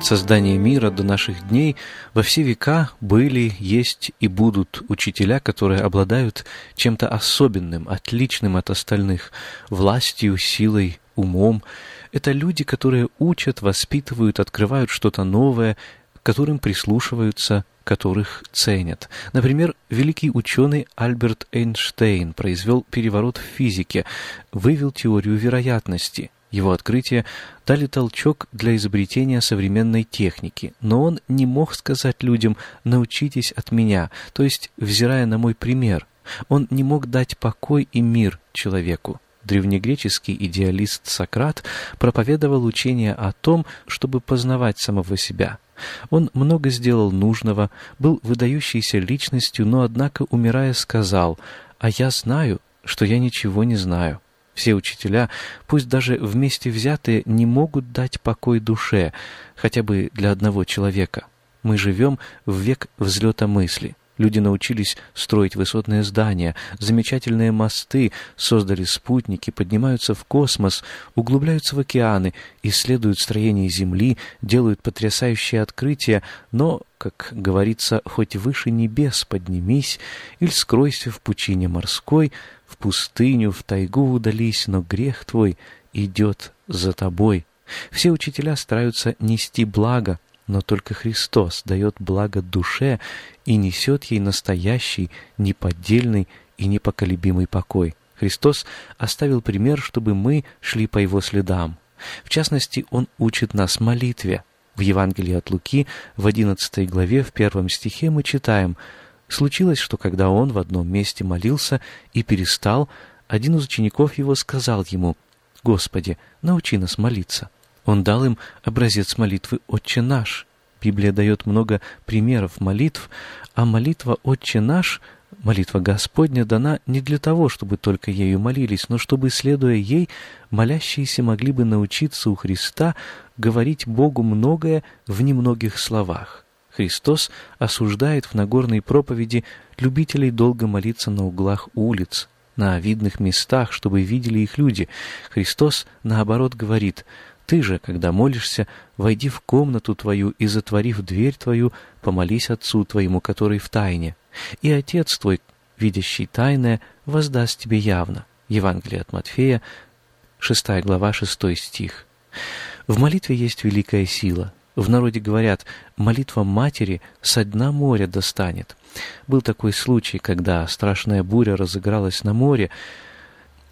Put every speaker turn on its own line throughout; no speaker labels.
От создания мира до наших дней во все века были, есть и будут учителя, которые обладают чем-то особенным, отличным от остальных, властью, силой, умом. Это люди, которые учат, воспитывают, открывают что-то новое, которым прислушиваются, которых ценят. Например, великий ученый Альберт Эйнштейн произвел переворот в физике, вывел теорию вероятности – его открытия дали толчок для изобретения современной техники, но он не мог сказать людям «научитесь от меня», то есть, взирая на мой пример. Он не мог дать покой и мир человеку. Древнегреческий идеалист Сократ проповедовал учение о том, чтобы познавать самого себя. Он много сделал нужного, был выдающейся личностью, но, однако, умирая, сказал «А я знаю, что я ничего не знаю». Все учителя, пусть даже вместе взятые, не могут дать покой душе, хотя бы для одного человека. Мы живем в век взлета мысли. Люди научились строить высотные здания, замечательные мосты, создали спутники, поднимаются в космос, углубляются в океаны, исследуют строение Земли, делают потрясающие открытия, но, как говорится, хоть выше небес поднимись или скройся в пучине морской, в пустыню, в тайгу удались, но грех твой идет за тобой. Все учителя стараются нести благо, но только Христос дает благо душе и несет ей настоящий, неподдельный и непоколебимый покой. Христос оставил пример, чтобы мы шли по Его следам. В частности, Он учит нас молитве. В Евангелии от Луки в 11 главе в первом стихе мы читаем Случилось, что когда он в одном месте молился и перестал, один из учеников его сказал ему, «Господи, научи нас молиться». Он дал им образец молитвы «Отче наш». Библия дает много примеров молитв, а молитва «Отче наш» Молитва Господня дана не для того, чтобы только ею молились, но чтобы, следуя ей, молящиеся могли бы научиться у Христа говорить Богу многое в немногих словах. Христос осуждает в Нагорной проповеди любителей долго молиться на углах улиц, на видных местах, чтобы видели их люди. Христос, наоборот, говорит, «Ты же, когда молишься, войди в комнату твою и, затворив дверь твою, помолись Отцу твоему, который в тайне. И Отец твой, видящий тайное, воздаст тебе явно». Евангелие от Матфея, 6 глава, 6 стих. В молитве есть великая сила — в народе говорят, молитва матери со дна моря достанет. Был такой случай, когда страшная буря разыгралась на море.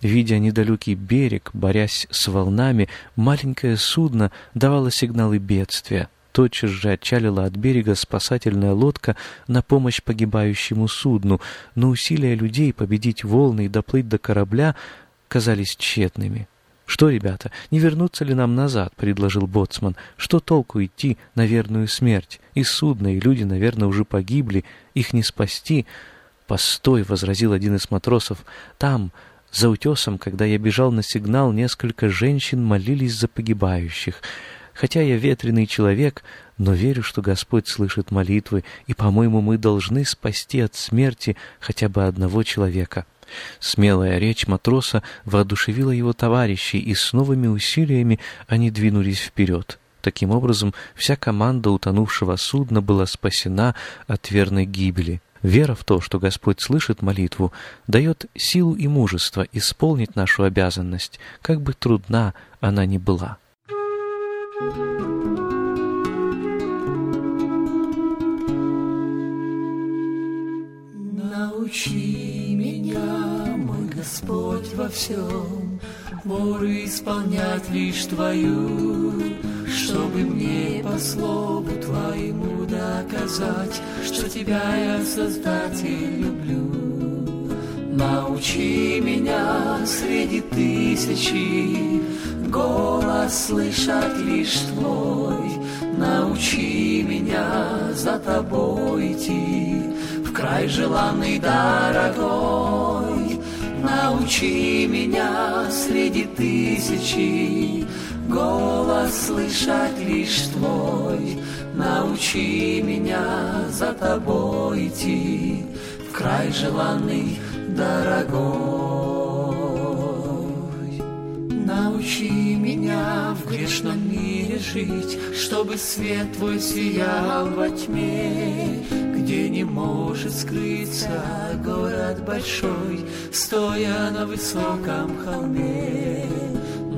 Видя недалекий берег, борясь с волнами, маленькое судно давало сигналы бедствия. Тотчас же отчалила от берега спасательная лодка на помощь погибающему судну, но усилия людей победить волны и доплыть до корабля казались тщетными. «Что, ребята, не вернуться ли нам назад?» — предложил боцман. «Что толку идти на верную смерть? И судно, и люди, наверное, уже погибли. Их не спасти». «Постой!» — возразил один из матросов. «Там, за утесом, когда я бежал на сигнал, несколько женщин молились за погибающих. Хотя я ветреный человек, но верю, что Господь слышит молитвы, и, по-моему, мы должны спасти от смерти хотя бы одного человека». Смелая речь матроса воодушевила его товарищей, и с новыми усилиями они двинулись вперед. Таким образом, вся команда утонувшего судна была спасена от верной гибели. Вера в то, что Господь слышит молитву, дает силу и мужество исполнить нашу обязанность, как бы трудна она ни была.
Научи меня, мой Господь, во всем, волю исполнять лишь Твою, чтобы мне по слову Твоему доказать, что Тебя я, Создатель, люблю. Научи меня среди тысячи голос слышать лишь Твой, Научи меня за Тобой идти в край желанный дорогой. Научи меня среди тысячи голос слышать лишь Твой. Научи меня за Тобой идти в край желанный дорогой. Научи меня в грешном мире жить, чтобы свет Твой сиял во тьме, где не может скрыться город большой, стоя на высоком холме.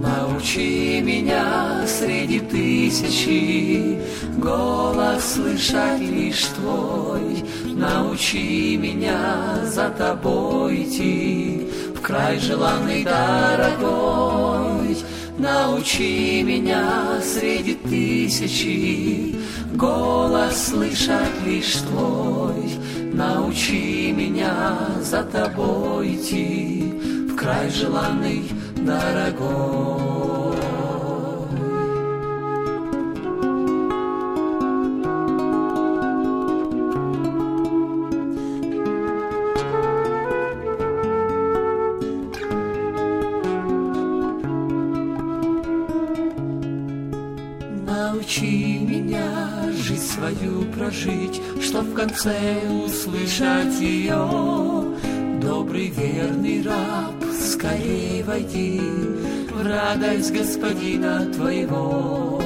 Научи меня среди тысячи голос слышать лишь Твой. Научи меня за Тобой идти в край желанный дорогой. Научи меня среди тысячи голос слышать лишь Твой. Научи меня за Тобой идти в край желанный дорогой. Научи меня жизнь свою прожить, Чтоб в конце услышать ее. Добрый верный раб, скорей войди В радость Господина Твоего.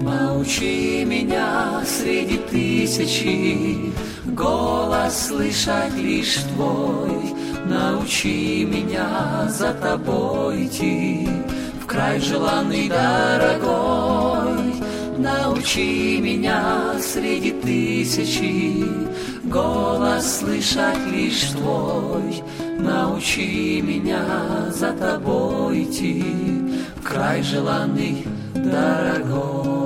Научи меня среди тысячи Голос слышать лишь Твой. Научи меня за Тобой идти В край желанный дорогой. Научи меня среди тысячи голос слышать лишь Твой. Научи меня за Тобой идти в край желанный дорогой.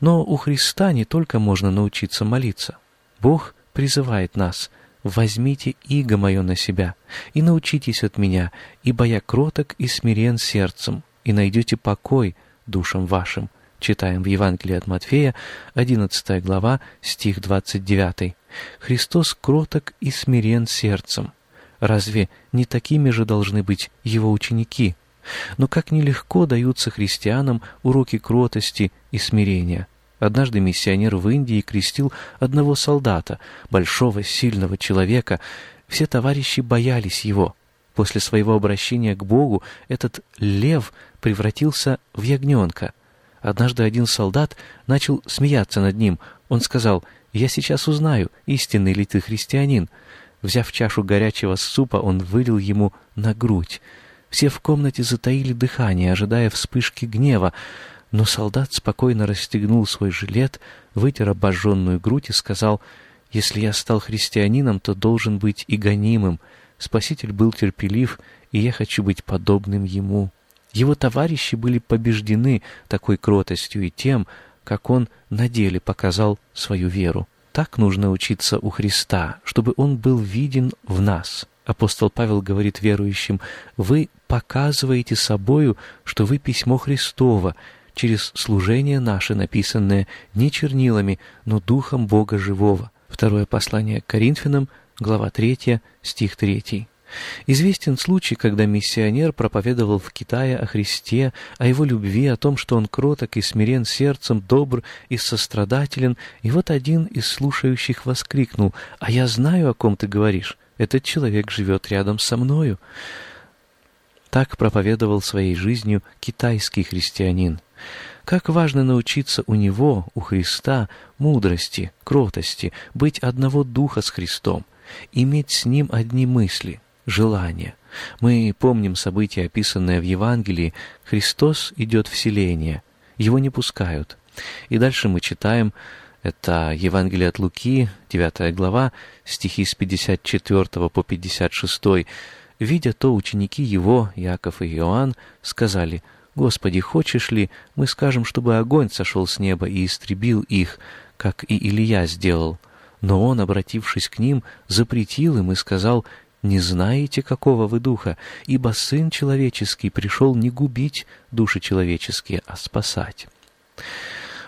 Но у Христа не только можно научиться молиться. Бог призывает нас «Возьмите иго мое на себя и научитесь от меня, ибо я кроток и смирен сердцем, и найдете покой душам вашим». Читаем в Евангелии от Матфея, 11 глава, стих 29. «Христос кроток и смирен сердцем». Разве не такими же должны быть его ученики? Но как нелегко даются христианам уроки кротости и смирения. Однажды миссионер в Индии крестил одного солдата, большого, сильного человека. Все товарищи боялись его. После своего обращения к Богу этот лев превратился в ягненка. Однажды один солдат начал смеяться над ним. Он сказал, «Я сейчас узнаю, истинный ли ты христианин». Взяв чашу горячего супа, он вылил ему на грудь. Все в комнате затаили дыхание, ожидая вспышки гнева. Но солдат спокойно расстегнул свой жилет, вытер обожженную грудь и сказал, «Если я стал христианином, то должен быть и гонимым. Спаситель был терпелив, и я хочу быть подобным ему». Его товарищи были побеждены такой кротостью и тем, как он на деле показал свою веру. Так нужно учиться у Христа, чтобы он был виден в нас. Апостол Павел говорит верующим, «Вы показываете собою, что вы письмо Христово, через служение наше, написанное не чернилами, но Духом Бога Живого». Второе послание к Коринфянам, глава 3, стих 3. Известен случай, когда миссионер проповедовал в Китае о Христе, о его любви, о том, что он кроток и смирен сердцем, добр и сострадателен, и вот один из слушающих воскликнул, «А я знаю, о ком ты говоришь. Этот человек живет рядом со мною». Так проповедовал своей жизнью китайский христианин. Как важно научиться у него, у Христа, мудрости, кротости, быть одного духа с Христом, иметь с Ним одни мысли, желания. Мы помним события, описанные в Евангелии. Христос идет в селение, Его не пускают. И дальше мы читаем, это Евангелие от Луки, 9 глава, стихи с 54 по 56. Видя то, ученики его, Яков и Иоанн, сказали, «Господи, хочешь ли, мы скажем, чтобы огонь сошел с неба и истребил их, как и Илья сделал?» Но он, обратившись к ним, запретил им и сказал, «Не знаете, какого вы духа, ибо Сын Человеческий пришел не губить души человеческие, а спасать».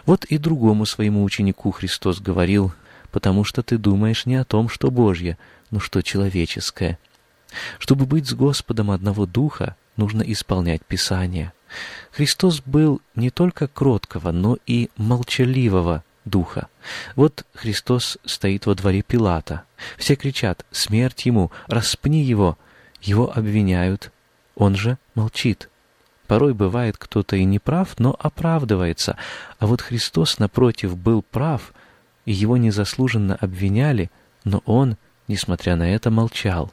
Вот и другому своему ученику Христос говорил, «Потому что ты думаешь не о том, что Божье, но что человеческое». Чтобы быть с Господом одного духа, нужно исполнять Писание. Христос был не только кроткого, но и молчаливого духа. Вот Христос стоит во дворе Пилата. Все кричат «Смерть ему! Распни его!» Его обвиняют. Он же молчит. Порой бывает кто-то и не прав, но оправдывается. А вот Христос, напротив, был прав, и его незаслуженно обвиняли, но он, несмотря на это, молчал.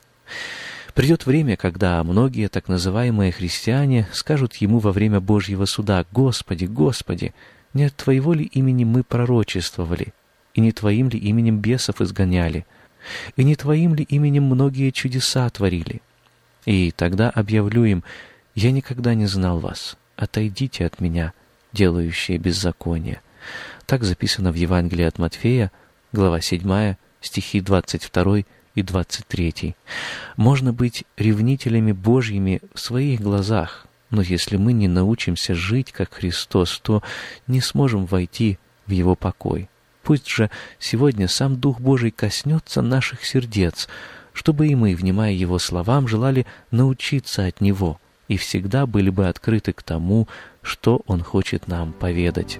Придет время, когда многие так называемые христиане скажут ему во время Божьего суда «Господи, Господи, не от Твоего ли имени мы пророчествовали, и не Твоим ли именем бесов изгоняли, и не Твоим ли именем многие чудеса творили?» И тогда объявлю им «Я никогда не знал вас, отойдите от меня, делающие беззаконие». Так записано в Евангелии от Матфея, глава 7, стихи 22 и 23. Можно быть ревнителями Божьими в своих глазах, но если мы не научимся жить, как Христос, то не сможем войти в Его покой. Пусть же сегодня сам Дух Божий коснется наших сердец, чтобы и мы, внимая Его словам, желали научиться от Него и всегда были бы открыты к тому, что Он хочет нам поведать.